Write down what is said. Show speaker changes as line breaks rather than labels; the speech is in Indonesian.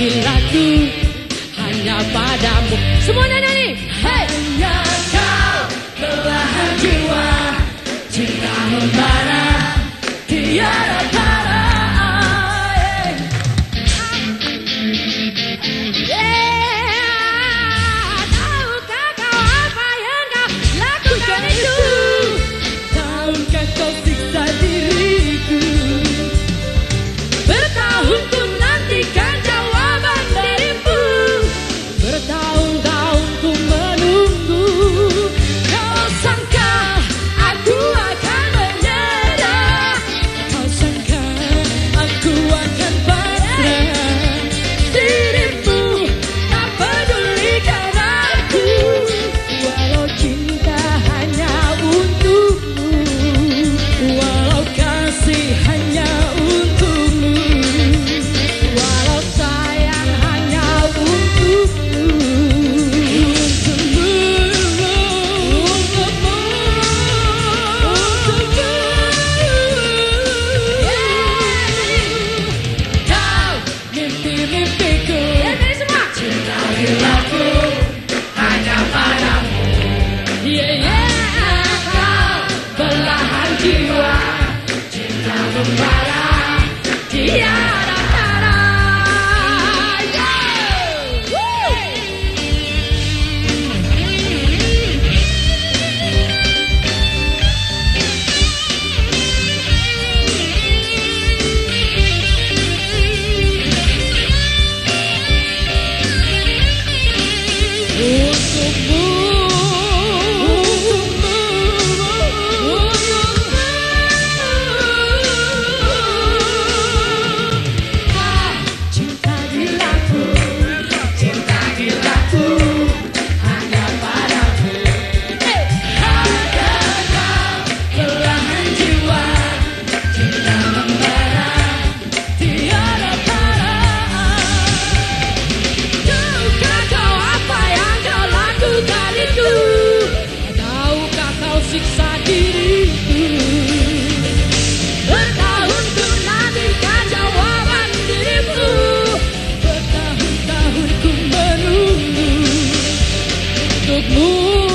Kilatku hanya padamu. Semuanya nyanyi. Hey!
Hanya kau belahan jiwa Cinta membara Tiada para
kau
take
me.